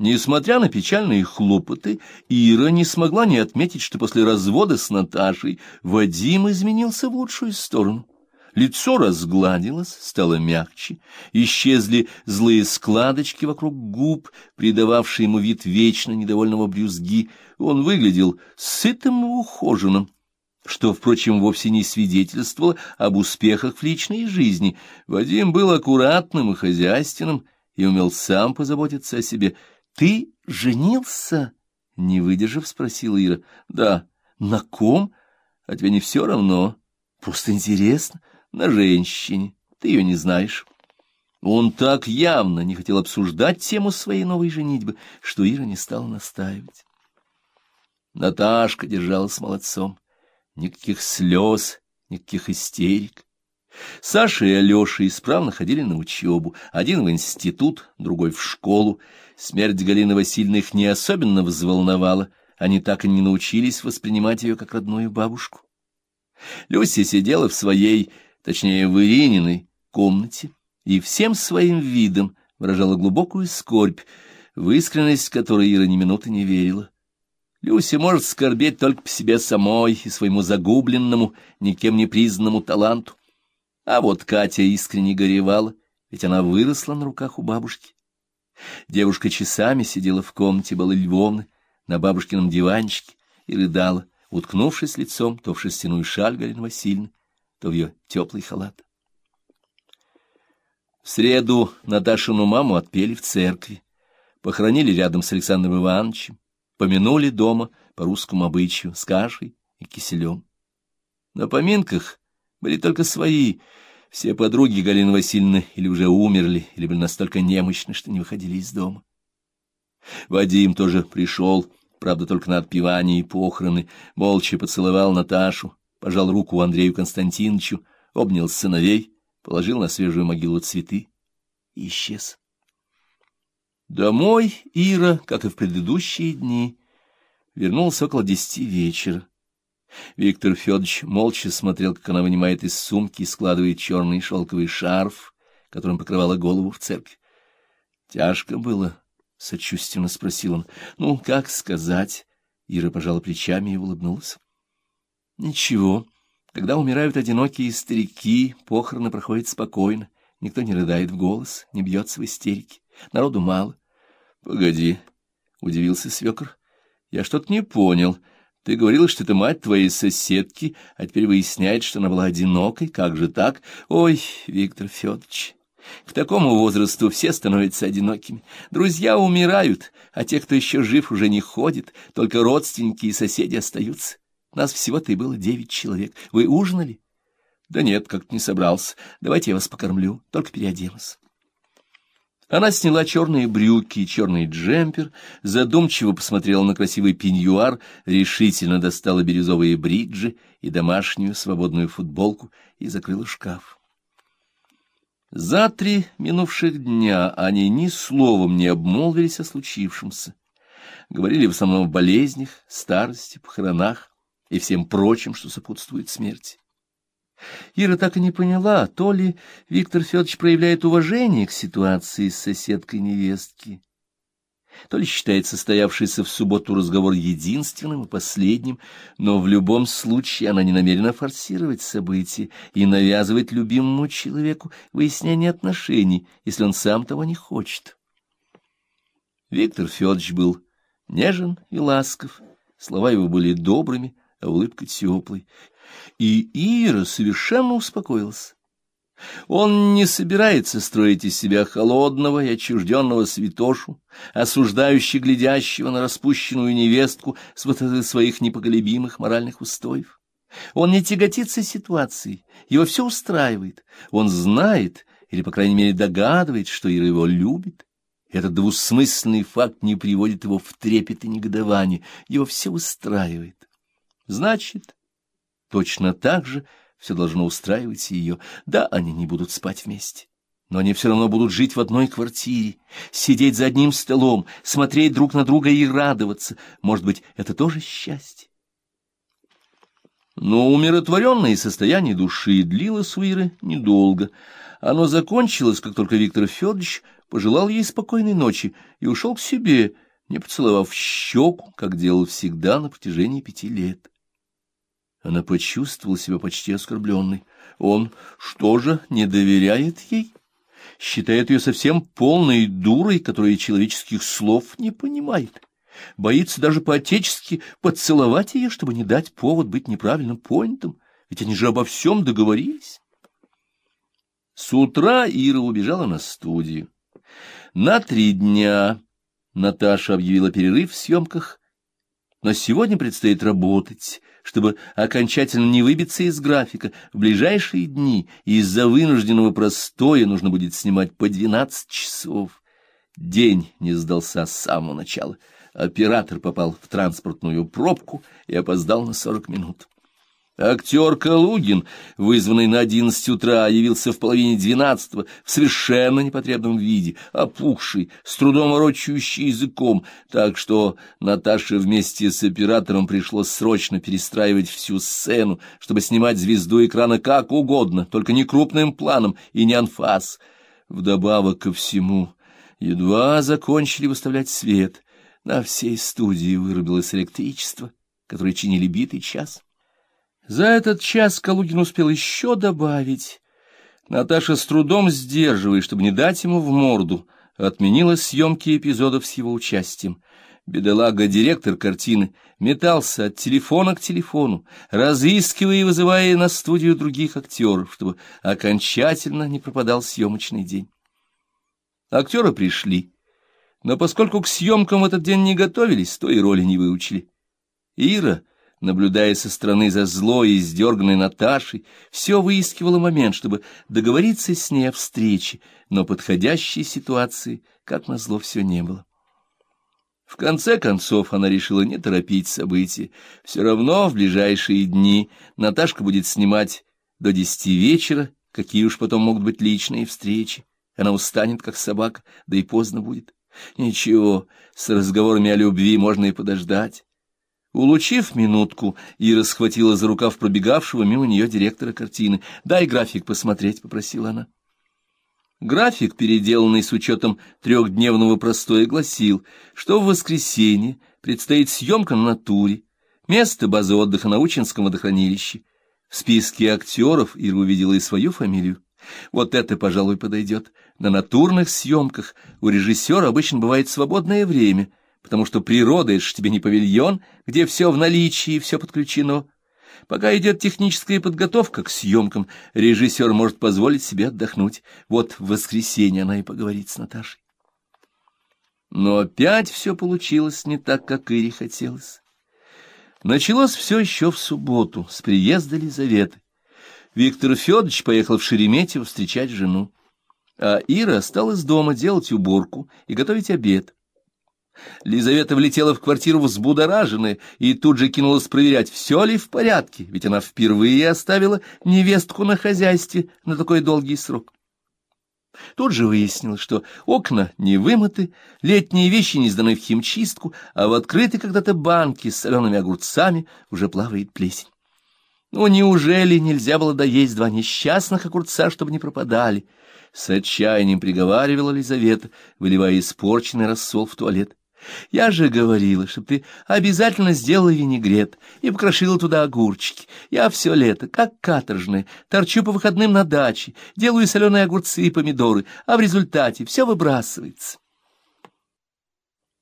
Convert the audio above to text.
Несмотря на печальные хлопоты, Ира не смогла не отметить, что после развода с Наташей Вадим изменился в лучшую сторону. Лицо разгладилось, стало мягче, исчезли злые складочки вокруг губ, придававшие ему вид вечно недовольного брюзги. Он выглядел сытым и ухоженным, что, впрочем, вовсе не свидетельствовало об успехах в личной жизни. Вадим был аккуратным и хозяйственным и умел сам позаботиться о себе. «Ты женился?» — не выдержав, спросила Ира. «Да». «На ком? А тебе не все равно. Просто интересно» на женщине. Ты ее не знаешь. Он так явно не хотел обсуждать тему своей новой женитьбы, что Ира не стала настаивать. Наташка держалась молодцом. Никаких слез, никаких истерик. Саша и Алеша исправно ходили на учебу, один в институт, другой в школу. Смерть Галины Васильевны их не особенно взволновала, они так и не научились воспринимать ее как родную бабушку. Люся сидела в своей точнее, в Ирининой комнате, и всем своим видом выражала глубокую скорбь, в искренность которой Ира ни минуты не верила. Люся может скорбеть только по себе самой и своему загубленному, никем не признанному таланту. А вот Катя искренне горевала, ведь она выросла на руках у бабушки. Девушка часами сидела в комнате Балы Львовны на бабушкином диванчике и рыдала, уткнувшись лицом то в шерстяную шаль Галины Васильевны, то в ее теплый халат. В среду Наташину маму отпели в церкви, похоронили рядом с Александром Ивановичем, помянули дома по русскому обычаю с кашей и киселем. На поминках были только свои, все подруги Галины Васильевны или уже умерли, или были настолько немощны, что не выходили из дома. Вадим тоже пришел, правда, только на отпевание и похороны, молча поцеловал Наташу, пожал руку Андрею Константиновичу, обнял сыновей, положил на свежую могилу цветы и исчез. Домой Ира, как и в предыдущие дни, вернулся около десяти вечера. Виктор Федорович молча смотрел, как она вынимает из сумки и складывает черный шелковый шарф, которым покрывала голову в церкви. «Тяжко было?» — сочувственно спросил он. «Ну, как сказать?» Ира пожала плечами и улыбнулась. Ничего, когда умирают одинокие старики, похороны проходят спокойно, никто не рыдает в голос, не бьется в истерике, народу мало. — Погоди, — удивился свекр, — я что-то не понял. Ты говорила, что это мать твоей соседки, а теперь выясняет, что она была одинокой. Как же так? Ой, Виктор Федорович, к такому возрасту все становятся одинокими. Друзья умирают, а те, кто еще жив, уже не ходят, только родственники и соседи остаются. Нас всего-то и было девять человек. Вы ужинали? Да нет, как-то не собрался. Давайте я вас покормлю, только переоделась. Она сняла черные брюки и черный джемпер, задумчиво посмотрела на красивый пеньюар, решительно достала бирюзовые бриджи и домашнюю свободную футболку и закрыла шкаф. За три минувших дня они ни словом не обмолвились о случившемся. Говорили в основном о болезнях, старости, похоронах и всем прочим, что сопутствует смерти. Ира так и не поняла, то ли Виктор Федорович проявляет уважение к ситуации с соседкой невестки, то ли считает состоявшийся в субботу разговор единственным и последним, но в любом случае она не намерена форсировать события и навязывать любимому человеку выяснение отношений, если он сам того не хочет. Виктор Федорович был нежен и ласков, слова его были добрыми, а улыбка теплой. И Ира совершенно успокоилась. Он не собирается строить из себя холодного и отчужденного святошу, осуждающего глядящего на распущенную невестку с вот своих непоколебимых моральных устоев. Он не тяготится ситуацией, его все устраивает. Он знает, или, по крайней мере, догадывает, что Ира его любит. Этот двусмысленный факт не приводит его в трепет и негодование, его все устраивает. Значит, точно так же все должно устраивать ее. Да, они не будут спать вместе, но они все равно будут жить в одной квартире, сидеть за одним столом, смотреть друг на друга и радоваться. Может быть, это тоже счастье? Но умиротворенное состояние души длилось у Иры недолго. Оно закончилось, как только Виктор Федорович пожелал ей спокойной ночи и ушел к себе, не поцеловав щеку, как делал всегда на протяжении пяти лет. Она почувствовала себя почти оскорбленной. Он что же, не доверяет ей? Считает ее совсем полной дурой, которая человеческих слов не понимает. Боится даже по-отечески поцеловать ее, чтобы не дать повод быть неправильно понятым. Ведь они же обо всем договорились. С утра Ира убежала на студию. На три дня Наташа объявила перерыв в съемках, но сегодня предстоит работать, чтобы окончательно не выбиться из графика. В ближайшие дни из-за вынужденного простоя нужно будет снимать по двенадцать часов. День не сдался с самого начала. Оператор попал в транспортную пробку и опоздал на сорок минут. Актер Калугин, вызванный на одиннадцать утра, явился в половине двенадцатого в совершенно непотребном виде, опухший, с трудом ворочающий языком, так что Наташе вместе с оператором пришлось срочно перестраивать всю сцену, чтобы снимать звезду экрана как угодно, только не крупным планом и не анфас. Вдобавок ко всему, едва закончили выставлять свет, на всей студии вырубилось электричество, которое чинили битый час. За этот час Калугин успел еще добавить. Наташа с трудом сдерживая, чтобы не дать ему в морду, отменила съемки эпизодов с его участием. Бедолага-директор картины метался от телефона к телефону, разыскивая и вызывая на студию других актеров, чтобы окончательно не пропадал съемочный день. Актеры пришли, но поскольку к съемкам в этот день не готовились, то и роли не выучили. Ира наблюдая со стороны за злой и издерганной Наташей, все выискивала момент, чтобы договориться с ней о встрече, но подходящей ситуации, как назло, все не было. В конце концов она решила не торопить события. Все равно в ближайшие дни Наташка будет снимать до десяти вечера, какие уж потом могут быть личные встречи. Она устанет, как собака, да и поздно будет. Ничего, с разговорами о любви можно и подождать. Улучив минутку, Ира схватила за рукав пробегавшего мимо нее директора картины. «Дай график посмотреть», — попросила она. График, переделанный с учетом трехдневного простоя, гласил, что в воскресенье предстоит съемка на натуре, место базы отдыха на Учинском водохранилище. В списке актеров Ира увидела и свою фамилию. Вот это, пожалуй, подойдет. На натурных съемках у режиссера обычно бывает свободное время — потому что природа — это ж тебе не павильон, где все в наличии все подключено. Пока идет техническая подготовка к съемкам, режиссер может позволить себе отдохнуть. Вот в воскресенье она и поговорит с Наташей. Но опять все получилось не так, как Ире хотелось. Началось все еще в субботу, с приезда Лизаветы. Виктор Федорович поехал в Шереметьево встречать жену, а Ира осталась дома делать уборку и готовить обед. Лизавета влетела в квартиру взбудораженная и тут же кинулась проверять, все ли в порядке, ведь она впервые оставила невестку на хозяйстве на такой долгий срок. Тут же выяснилось, что окна не вымыты, летние вещи не сданы в химчистку, а в открытой когда-то банке с солеными огурцами уже плавает плесень. Ну, неужели нельзя было доесть два несчастных огурца, чтобы не пропадали? С отчаянием приговаривала Лизавета, выливая испорченный рассол в туалет. Я же говорила, чтобы ты обязательно сделала винегрет и покрошила туда огурчики. Я все лето, как каторжная, торчу по выходным на даче, делаю соленые огурцы и помидоры, а в результате все выбрасывается.